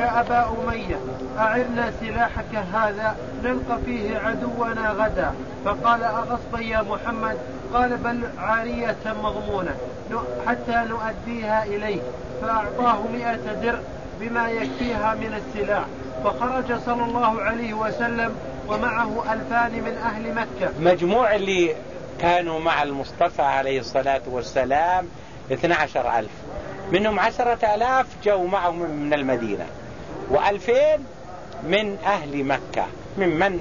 يا أبا أمية أعرنا سلاحك هذا نلقى فيه عدونا غدا. فقال أغصبا يا محمد؟ قال بل عارية مضمونة حتى نؤديها إليه فأعطاه مئة درع بما يكفيها من السلاح. فخرج صلى الله عليه وسلم ومعه ألفان من أهل مكة. مجموع اللي كانوا مع المصطفى عليه الصلاة والسلام 12 ألف. منهم عشرة ألاف جو معهم من المدينة. وألفين من أهل مكة ممن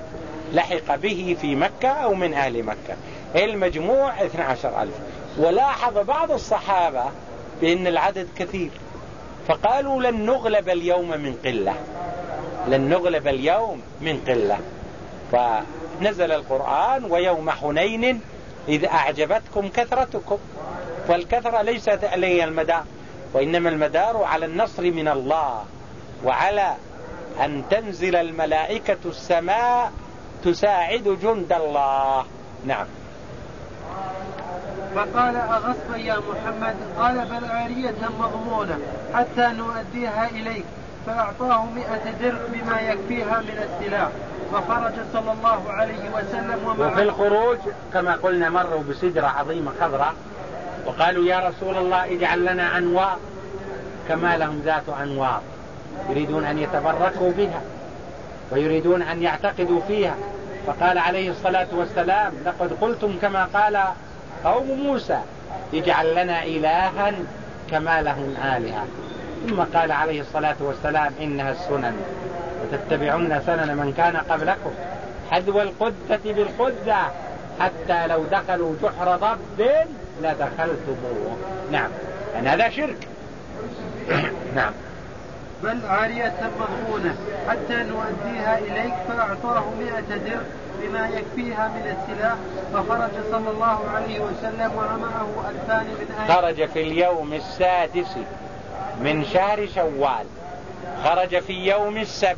لحق به في مكة أو من أهل مكة. المجموع 12 ألف. ولاحظ بعض الصحابة بأن العدد كثير فقالوا لن نغلب اليوم من قلة. لن نغلب اليوم من قلة. فنزل القرآن ويوم حنين إذ أعجبتكم كثرتكم. والكثرة ليست علي المدار وإنما المدار على النصر من الله. وعلى أن تنزل الملائكة السماء تساعد جند الله. نعم. فقال أغصبا يا محمد. قال بل عارية مضمونة حتى نؤديها إليك. فأعطاه مئة درع بما يكفيها من السلاح. فخرج صلى الله عليه وسلم ومعه. وفي الخروج كما قلنا مروا بسدرة عظيمة خضراء. وقالوا يا رسول الله اجعل لنا أنوار. كما لهم ذات أنوار. يريدون أن يتبركوا بها ويريدون أن يعتقدوا فيها. فقال عليه الصلاة والسلام لقد قلتم كما قال قوم موسى اجعل لنا إلها كما لهم آلهة. ثم قال عليه الصلاة والسلام إنها السنن وتتبعون سنن من كان قبلكم حذو القدة بالقدة حتى لو دخلوا جحر ضب لدخلتموه نعم. يعني هذا شرك. نعم. بل عارية مضمونة حتى نؤديها إليك فأعطاه مئة درع بما يكفيها من السلاح. فخرج صلى الله عليه وسلم ومعه ألفان من أهل خرج في اليوم السادس من شهر شوال. خرج في يوم السبت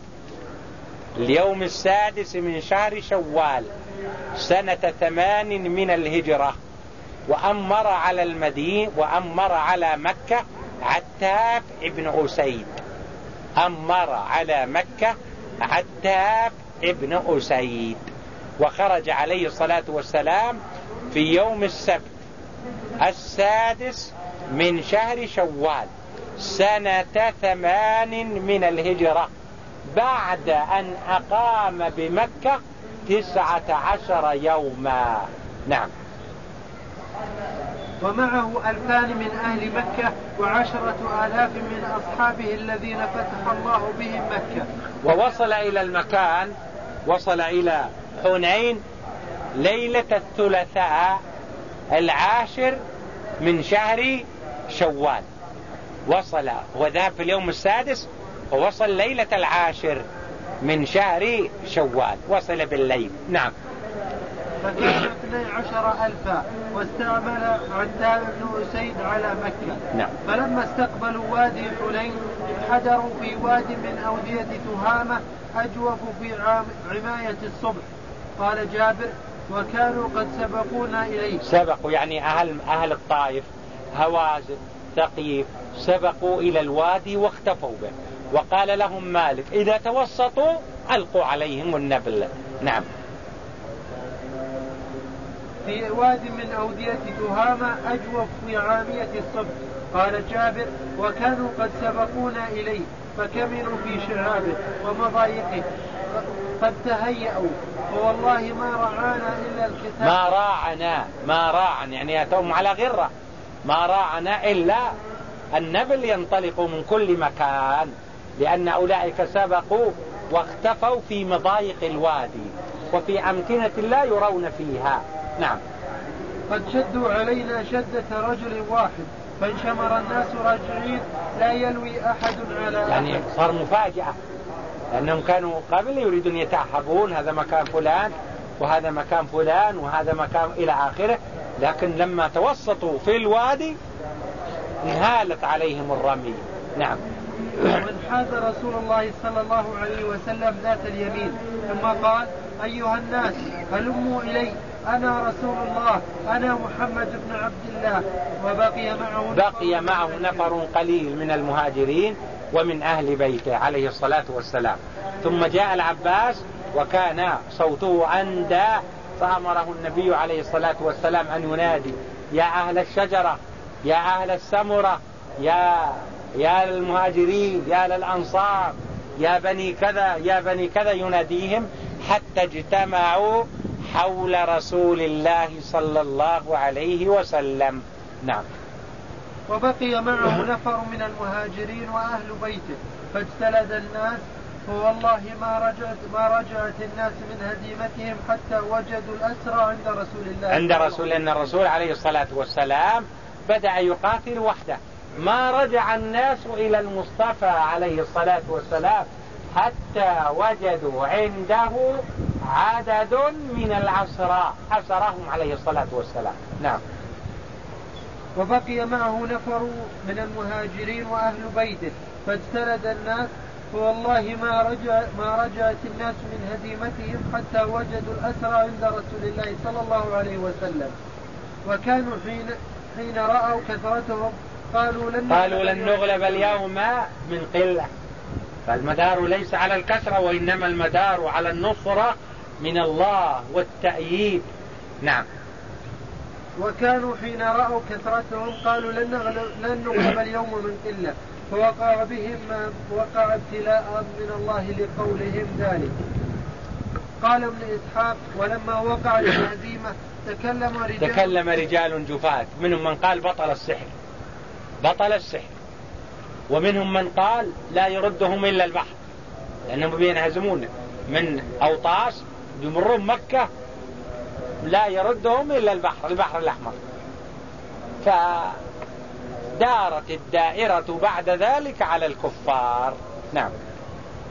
اليوم السادس من شهر شوال سنة ثمان من الهجرة. وأمر على المدينة وأمر على مكة عتاب ابن أسيد. أمر على مكة عتاب ابن أسيد. وخرج عليه الصلاة والسلام في يوم السبت السادس من شهر شوال سنة ثمان من الهجرة بعد أن أقام بمكة تسعة عشر يوما. نعم. ومعه ألفان من أهل مكة وعشرة آلاف من أصحابه الذين فتح الله بهم مكة. ووصل إلى المكان وصل إلى حنين ليلة الثلاثاء العاشر من شهر شوال. وصل وذهب في اليوم السادس ووصل ليلة العاشر من شهر شوال. وصل بالليل. نعم. فكان اثني عشر ألفا واستعمل عتاب بن أسيد على مكة. نعم. فلما استقبلوا وادي حنين انحدروا في واد من أودية تهامة أجوف في عماية الصبح. قال جابر وكانوا قد سبقونا إليه سبقوا يعني أهل, أهل الطائف هوازن ثقيف سبقوا إلى الوادي واختفوا به. وقال لهم مالك إذا توسطوا ألقوا عليهم النبل. نعم. في واد من أودية تهامة أجوف في عامية الصبح. قال جابر وكانوا قد سبقونا إليه فكمنوا في شعابه ومضايقه. قد تهيأوا ووالله ما رعانا إلا الكتاب. ما راعنا ما راعنا يعني أتوهم على غرة. ما راعنا إلا النبل ينطلق من كل مكان لأن أولئك سبقوا واختفوا في مضايق الوادي. وفي أمكنة لا يرون فيها. نعم. قد شدوا علينا شدة رجل واحد فانشمر الناس راجعين لا يلوي أحد على يعني صار مفاجأة. لأنهم كانوا قبل يريدون يتعهبون هذا مكان فلان وهذا مكان فلان وهذا مكان إلى آخره. لكن لما توسطوا في الوادي انهالت عليهم الرمي. نعم. وانحاز رسول الله صلى الله عليه وسلم ذات اليمين ثم قال أيها الناس هلموا إلي. أنا رسول الله. أنا محمد بن عبد الله. وبقي معه بقي معه نفر قليل من المهاجرين ومن أهل بيته عليه الصلاة والسلام. ثم جاء العباس وكان صوته أندى فأمره النبي عليه الصلاة والسلام أن ينادي يا أهل الشجرة يا أهل السمرة يا يا للمهاجرين يا للأنصار يا بني كذا يا بني كذا. يناديهم. حتى اجتمعوا حول رسول الله صلى الله عليه وسلم. نعم. وبقي معه نفر من المهاجرين وأهل بيته فاجتلد الناس فوالله ما رجعت ما رجعت الناس من هزيمتهم حتى وجدوا الأسرى عند رسول الله. عند رسول إن الرسول عليه الصلاة والسلام بدأ يقاتل وحده. ما رجع الناس إلى المصطفى عليه الصلاة والسلام حتى وجدوا عنده عدد من العسراء حسرهم عليه الصلاة والسلام. نعم. وبقي معه نفر من المهاجرين وأهل بيته. فاجتلد الناس فوالله ما رجع ما رجعت الناس من هزيمتهم حتى وجدوا الأسرى عند رسول الله صلى الله عليه وسلم. وكانوا حين حين رأوا كثرتهم قالوا لن قالوا لن نغلب اليوم من قلة. فالمدار ليس على الكثرة وإنما المدار على النصرة من الله والتأييد. نعم. وكانوا حين رأوا كثرتهم قالوا لن نغلب, لن نغلب اليوم من قلة. فوقع بهم ما وقع ابتلاء من الله لقولهم ذلك. قال ابن إسحاق ولما وقعت الهزيمة تكلم رجال تكلم رجال جفاة منهم من قال بطل السحر. بطل السحر. ومنهم من قال لا يردهم إلا البحر. لأنهم بينهزمون من أوطاس بيمرون مكة لا يردهم إلا البحر البحر الأحمر. فدارت الدائرة بعد ذلك على الكفار. نعم.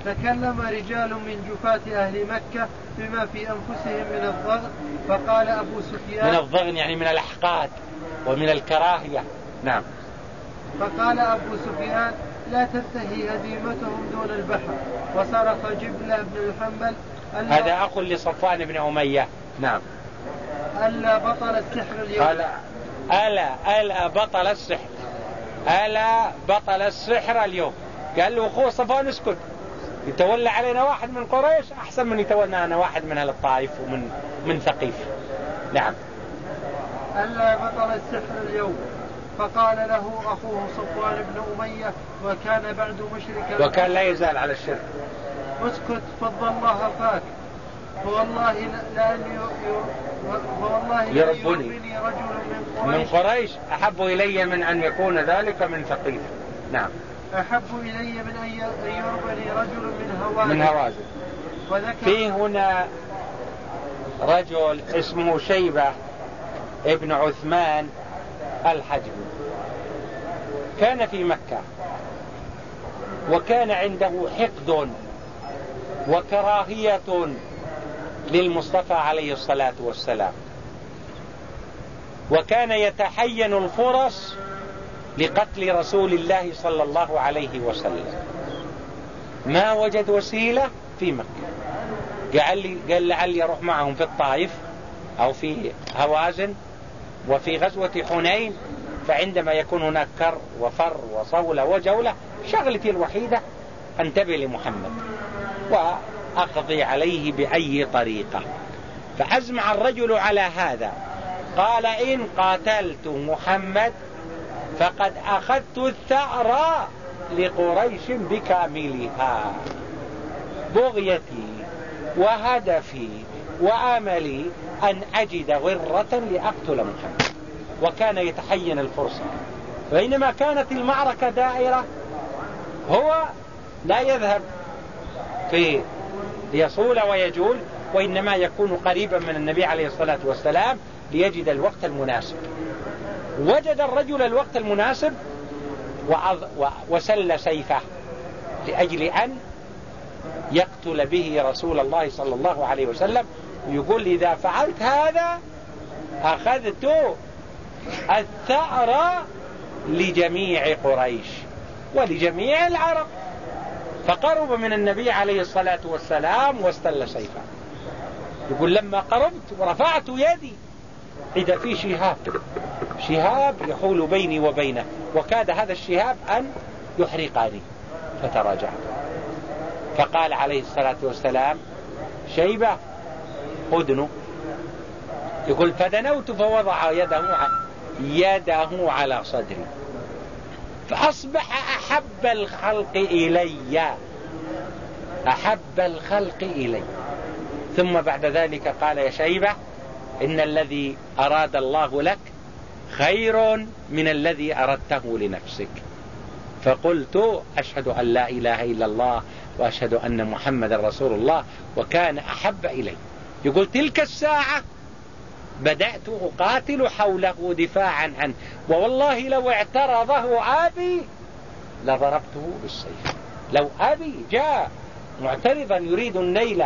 تكلم رجال من جفاة أهل مكة بما في أنفسهم من الضغط فقال أبو سفيان من الضغن يعني من الأحقاد ومن الكراهية. نعم. فقال أبو سفيان لا تنتهي هزيمتهم دون البحر. وصرف جبلة بن الحنبل هذا أخ لصفوان بن أمية. نعم. ألا بطل السحر اليوم. قال ألا ألا بطل السحر. ألا بطل السحر اليوم. قال له أخوه صفوان اسكت. يتولى علينا واحد من قريش أحسن من يتولى واحد من أهل الطائف ومن من ثقيف. نعم. ألا بطل السحر اليوم. فقال له أخوه صفوان بن أمية وكان بعد مشركا. وكان لا يزال على الشرك. اسكت فضل الله فاك فوالله لا فوالله يربني رجل من من قريش؟ قريش أحب إلي من أن يكون ذلك من ثقيف نعم. أحب إلي من أن يربني رجل من هوازن. من هوازن. في هنا رجل اسمه شيبة ابن عثمان الحجبي كان في مكة. وكان عنده حقد وكراهية للمصطفى عليه الصلاة والسلام. وكان يتحين الفرص لقتل رسول الله صلى الله عليه وسلم. ما وجد وسيلة في مكة. قال لي قال لعلي أروح معهم في الطائف أو في هوازن. وفي غزوة حنين فعندما يكون هناك كر وفر وصولة وجولة شغلتي الوحيدة أنتبه لمحمد وأقضي عليه بأي طريقة. فأزمع الرجل على هذا. قال إن قاتلت محمد فقد أخذت الثأر لقريش بكاملها. بغيتي وهدفي وأملي أن أجد غرة لأقتل محمد. وكان يتحين الفرصة. بينما كانت المعركة دائرة هو لا يذهب في ليصول ويجول وإنما يكون قريبا من النبي عليه الصلاة والسلام ليجد الوقت المناسب. وجد الرجل الوقت المناسب وسل سيفه لأجل أن يقتل به رسول الله صلى الله عليه وسلم ويقول إذا فعلت هذا أخذت الثأر لجميع قريش ولجميع العرب. فقرب من النبي عليه الصلاة والسلام واستل سيفه. يقول لما قربت ورفعت يدي إذا في شهاب. شهاب يحول بيني وبينه وكاد هذا الشهاب أن يحرقني. فتراجعت. فقال عليه الصلاة والسلام شيبة أدنو يقول فدنوت فوضع يده يده على صدري. فأصبح أحب الخلق إلي. أحب الخلق إلي. ثم بعد ذلك قال يا شيبة إن الذي أراد الله لك خير من الذي أردته لنفسك. فقلت أشهد أن لا إله إلا الله وأشهد أن محمد رسول الله وكان أحب إلي. يقول تلك الساعة بدأت أقاتل حوله دفاعا عنه. ووالله لو اعترضه أبي لضربته بالسيف. لو أبي جاء معترضا يريد النيل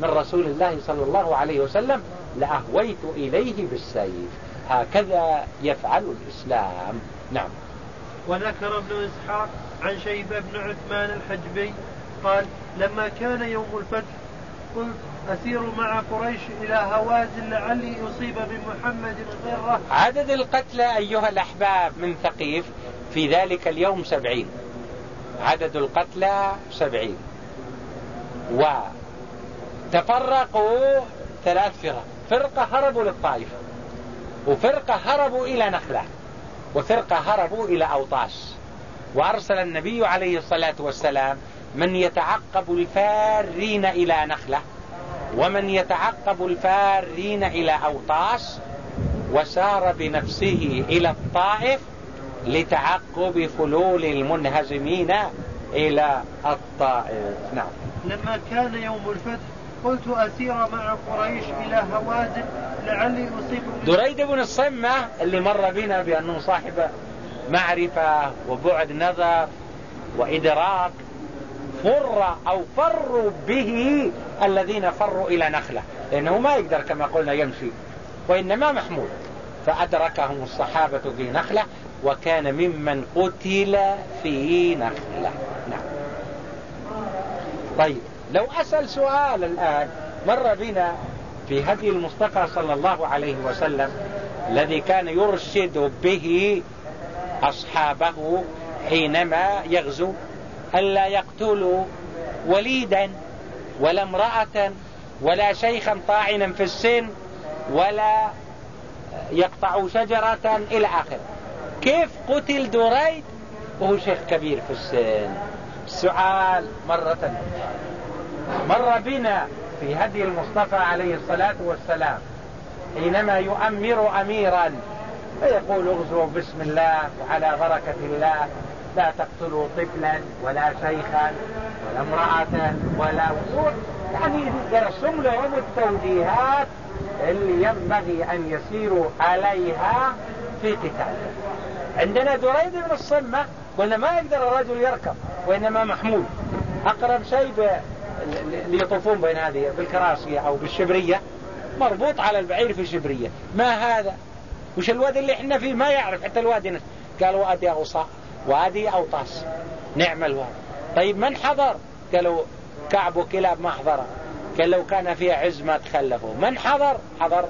من رسول الله صلى الله عليه وسلم لأهويت إليه بالسيف. هكذا يفعل الإسلام. نعم. وذكر ابن إسحاق عن شيبة بن عثمان الحجبي قال لما كان يوم الفتح قلت أسير مع قريش إلى هوازن لعلي أصيب بمحمد غيره عدد القتلى أيها الأحباب من ثقيف في ذلك اليوم سبعين. عدد القتلى سبعين. وتفرقوا ثلاث فرق. فرقة هربوا للطائف وفرقة هربوا إلى نخلة وفرقة هربوا إلى أوطاس. وأرسل النبي عليه الصلاة والسلام من يتعقب الفارين إلى نخلة ومن يتعقب الفارين إلى أوطاس وسار بنفسه إلى الطائف لتعقب فلول المنهزمين إلى الطائف. نعم. لما كان يوم الفتح قلت أسير مع قريش إلى هوازن لعلي أصيب دريد بن الصمة اللي مر بنا بأنه صاحب معرفة وبعد نظر وإدراك فر أو فروا به الذين فروا إلى نخلة. لأنه ما يقدر كما قلنا يمشي. وإنما محمود. فأدركهم الصحابة في نخلة وكان ممن قتل في نخلة. نعم. طيب. لو أسأل سؤال الآن مر بنا في هدي المصطفى صلى الله عليه وسلم الذي كان يرشد به أصحابه حينما يغزو ألا يقتلوا وليدا. ولا امرأة ولا شيخا طاعنا في السن ولا يقطعوا شجرة إلى آخر كيف قتل دريد؟ وهو شيخ كبير في السن. السؤال مرة مر بنا في هدي المصطفى عليه الصلاة والسلام حينما يؤمر أميرا فيقول اغزوا بسم الله وعلى بركة الله لا تقتلوا طفلا ولا شيخا ولا امرأة ولا وصول يعني يرسم لهم التوجيهات اللي ينبغي أن يسيروا عليها في قتال عندنا دريد بن الصمة قلنا ما يقدر الرجل يركب وإنما محمول. أقرب شيء اللي يطوفون بين هذه بالكراسية أو بالشبرية مربوط على البعير في الشبرية. ما هذا؟ وش الوادي اللي إحنا فيه؟ ما يعرف حتى الوادي قال وأدي أوصاء وادي أوطاس. نعم الوادي طيب من حضر؟ قالوا كعب وكلاب ما حضر. قال لو كان فيها عز ما تخلفوا. من حضر؟ حضر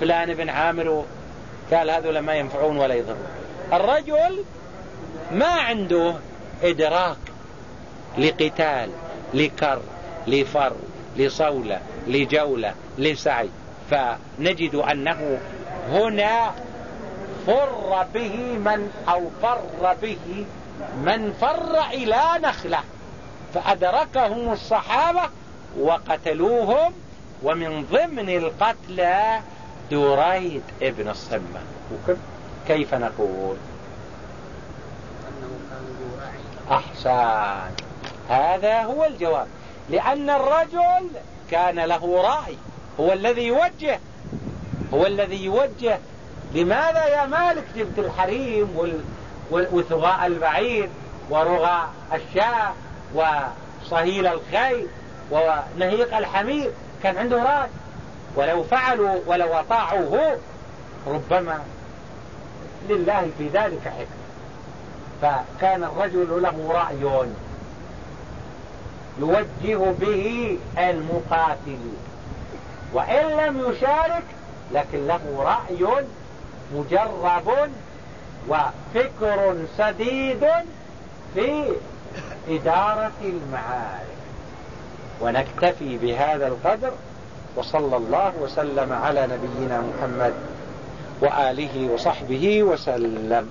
فلان بن عامر. قال هذول ما ينفعون ولا يضرون. الرجل ما عنده إدراك لقتال لكر لفر لصولة لجولة لسعي. فنجد أنه هنا فر به من أو فر به من فر إلى نخلة فأدركهم الصحابة وقتلوهم ومن ضمن القتلى دريد ابن الصمة. كيف نقول؟ أحسن. هذا هو الجواب. لأن الرجل كان له رأي. هو الذي يوجه. هو الذي يوجه لماذا يا مالك جبت الحريم وثغاء البعير ورغى الشاة وصهيل الخيل ونهيق الحمير؟ كان عنده رأي ولو فعلوا ولو أطاعوه ربما لله في ذلك حكمة. فكان الرجل له رأي يوجه به المقاتلين وإن لم يشارك لكن له رأي مجرب وفكر سديد في إدارة المعارف ونكتفي بهذا القدر وصلى الله وسلم على نبينا محمد وآله وصحبه وسلم.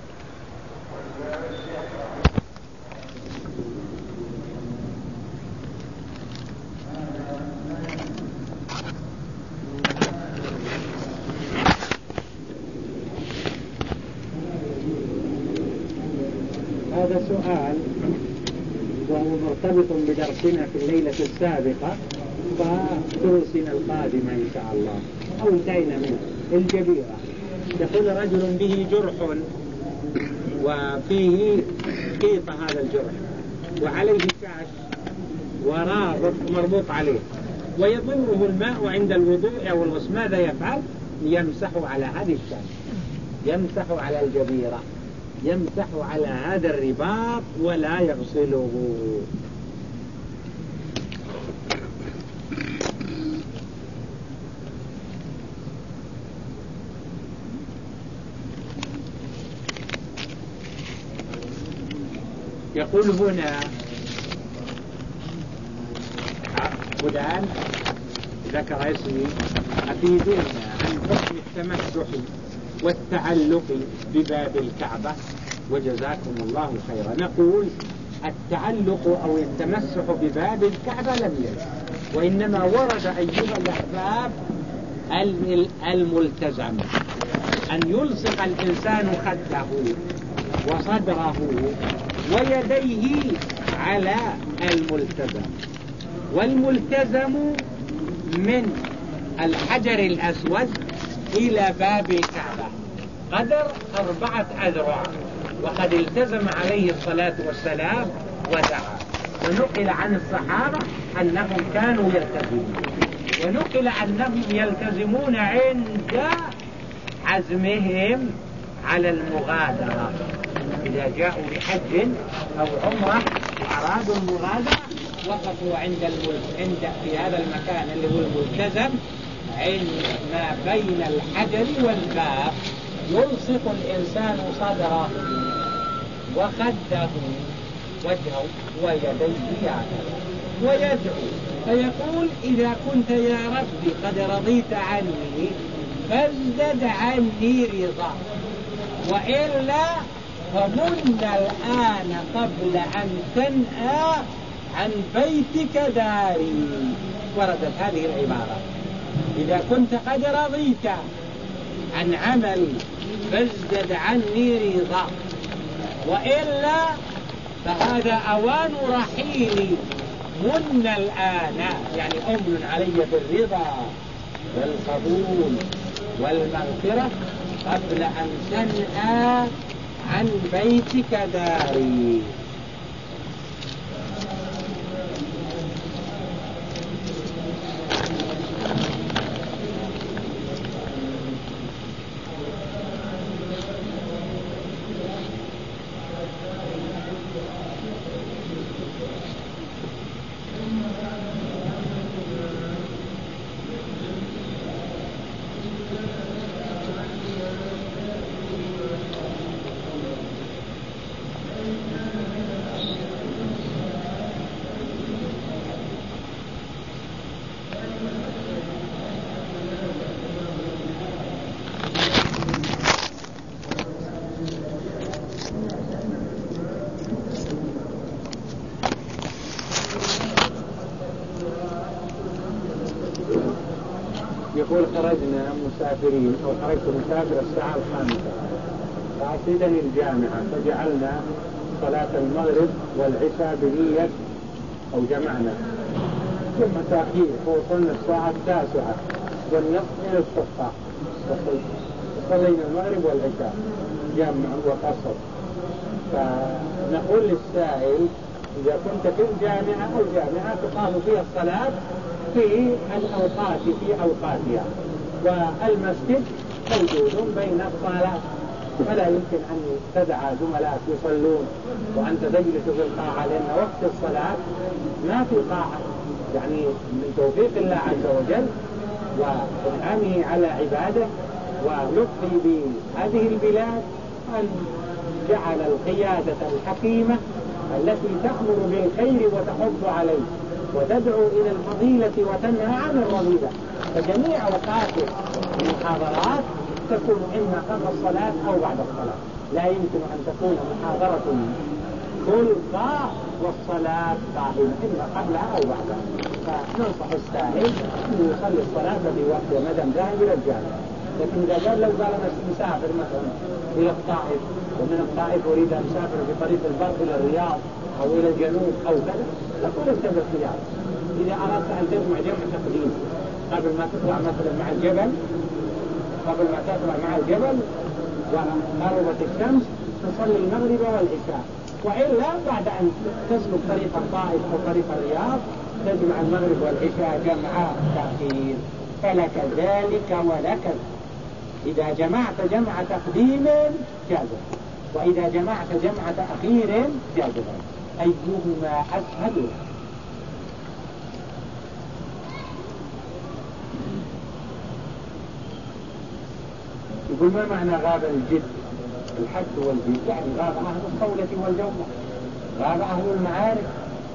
سؤال وهو مرتبط بدرسنا في الليلة السابقة فدروسنا القادمة إن شاء الله. أو انتهينا منه الجبيرة. يقول رجل به جرح وفيه قيطة هذا الجرح وعليه شعش ورابط مربوط عليه ويضره الماء عند الوضوء أو الغسل. ماذا يفعل؟ يمسح على هذه الشعش يمسح على الجبيرة. يمسح على هذا الرباط ولا يغسله. يقول هنا فلان ذكر اسمي أفيدونا عن حكم التمسح. والتعلق بباب الكعبة. وجزاكم الله خيرا. نقول التعلق أو التمسح بباب الكعبة لم يرد وإنما ورد أيها الأحباب الملتزم أن يلصق الإنسان خده وصدره ويديه على الملتزم. والملتزم من الحجر الأسود إلى باب الكعبة. قدر أربعة أذرع وقد التزم عليه الصلاة والسلام ودعا. ونقل عن الصحابة أنهم كانوا يلتزمون. ونقل أنهم يلتزمون عند عزمهم على المغادرة. إذا جاءوا بحج أو عمرة وأرادوا المغادرة وقفوا عند عند في هذا المكان اللي هو الملتزم عند ما بين الحجر والباب. يلصق الإنسان صدره وخده وجهه ويديه هكذا ويدعو فيقول إذا كنت يا ربي قد رضيت عني فازدد عني رضا. وإلا فمن الآن قبل أن تنأى عن بيتك داري. وردت هذه العبارة. إذا كنت قد رضيت عن عملي فازدد عني رضا. وإلا فهذا أوان رحيلي من الآن. يعني أمن علي بالرضا والقبول والمغفرة قبل أن تنأى عن بيتك داري. مسافرين أو خرجت مسافر الساعة الخامسة. فأصيدني الجامعة فجعلنا صلاة المغرب والعشاء بنية أو جمعنا. ثم تأخير فوصلنا الساعة التاسعة والنصف إلى الصفة صلينا المغرب والعشاء. جمع وقصر. فنقول للسائل إذا كنت في الجامعة أو جامعة تقام فيها الصلاة في الأوقات في أوقاتها. والمسجد موجود بين الصلاة فلا يمكن أن تدعى زملائك يصلون. وأنت تجلس في القاعة لأن وقت الصلاة ما في قاعة. يعني من توفيق الله عز وجل وإنعامه على عباده ولطفه بهذه البلاد أن جعل القيادة الحكيمة التي تأمر بالخير وتحض عليه. وتدعو إلى الفضيلة وتنهى عن الرذيلة فجميع أوقات المحاضرات تكون إما قبل الصلاة أو بعد الصلاة. لا يمكن أن تكون محاضرة تلقى والصلاة قائمة إما قبلها أو بعدها فننصح السائل أن يصلي الصلاة في وقت ما دام ذاهب إلى الجامع. لكن إذا قال لو قال أنا مسافر مثلا إلى الطائف ومن الطائف أريد أن أسافر في طريق البر إلى الرياض أو إلى الجنوب أو كذا نقول انتبه الخيار. إذا أردت أن تجمع جمع تقديم قبل ما تطلع مثلا مع الجبل قبل ما تطلع مع الجبل وغربت الشمس تصلي المغرب والعشاء. وإلا بعد أن تسلك طريق الطائف أو طريق الرياض تجمع المغرب والعشاء جمع تأخير فلك ذلك ولك إذا جمعت جمع تقديم جاز وإذا جمعت جمع تأخير جاز أيهما أسهل يقول ما معنى غاب الجد؟ الحد والجد يعني غاب أهل الصولة والجوة غاب أهل المعارف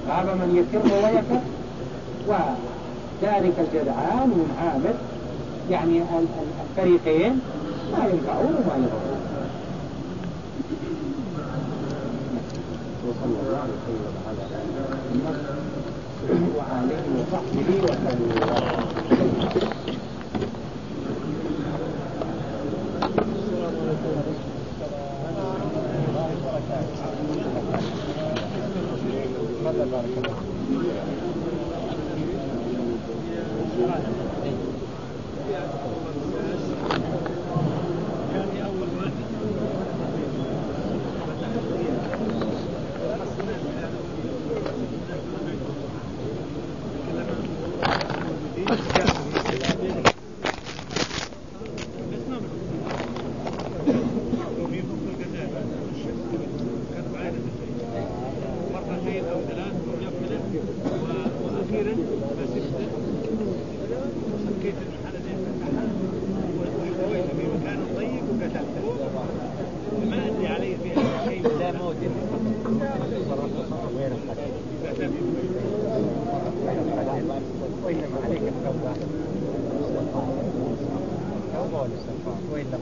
غاب من يفر ويفر وذلك الجدعان والعامر يعني الفريقين ما ينفعون وما يضرون وصلى الله عليه وسلم وعليه وصحبه وسلم بارك الله خيرا فزدت سكيت المحل واحتويت في مكان طيب وكتبته ما ادري علي فيها شيء لا موت كتبت وإنما عليك التوبة والتوبة والاستغفار وإن لم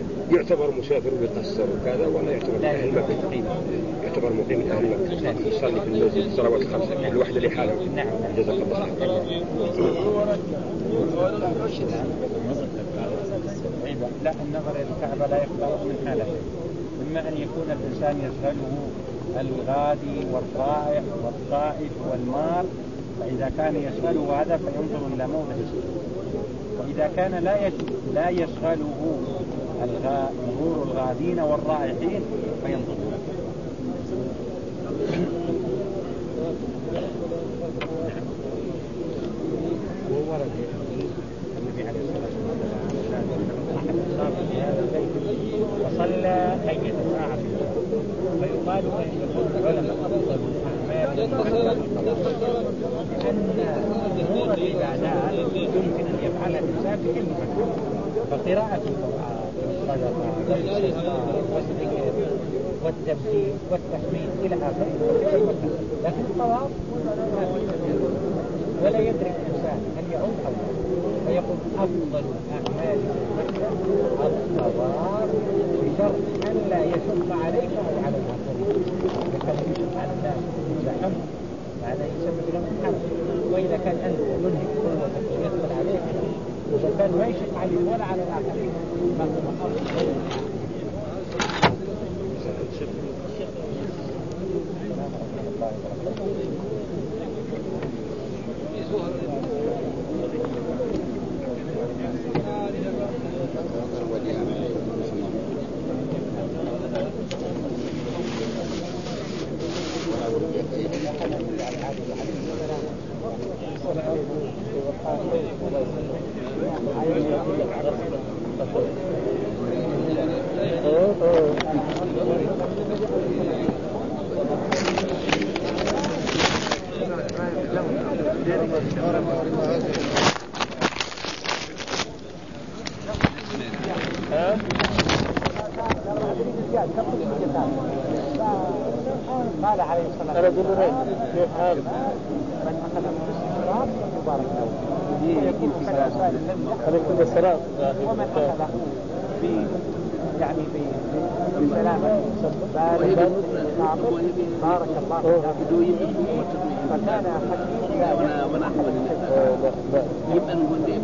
يعتبر مسافر ويقصر وكذا ولا يعتبر من مكة؟ تقريبا يعتبر مقيم من أهل مكة. يصلي في المسجد الصلوات الخمسة الوحدة لحاله نعم. جزاك الله خير لا النظر إلى الكعبة لا يختلف من حالته إما أن يكون الإنسان يشغله الغادي والرائح والطائف والمار فإذا كان يشغله هذا فينظر إلى موضع. وإذا كان لا لا يشغله مرور الغادين والرائحين فينظر وورد النبي عليه الصلاة والسلام في هذا البيت وصلى أية ساعة فيقال ان العلماء ان العبادات يمكن ان يفعلها الانسان مكان فقراءة القرآن والذكر والتبديل والتحميد أي مكان لكن في ولا يدرك الإنسان هل يعود أو لا فيقول أفضل الأعمال الطواف بشرط أن لا يشق عليك أو على الآخرين لكن يشق على الناس؟ يزحم هذا يسبب له الحمل وإذا كان أنت منهك قوتك ويدخل عليك ما يشق عليه ولا على الآخرين. قال عليه الصلاة والسلام كيف هذا؟ من أخذ من الشراب مبارك له ويكون كالأسفل الذي الشراب ومن أخذه يعني بسلامة باردا بارك الله فكان يبقى نقول لي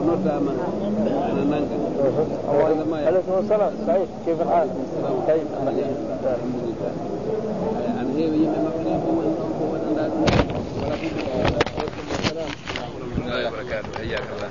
مبدا من من المنقل اول ما عليكم السلام. سعيد كيف الحال؟ طيب. الحمد لله يعني هي من السلام ورحمة الله وبركاته. حياك الله.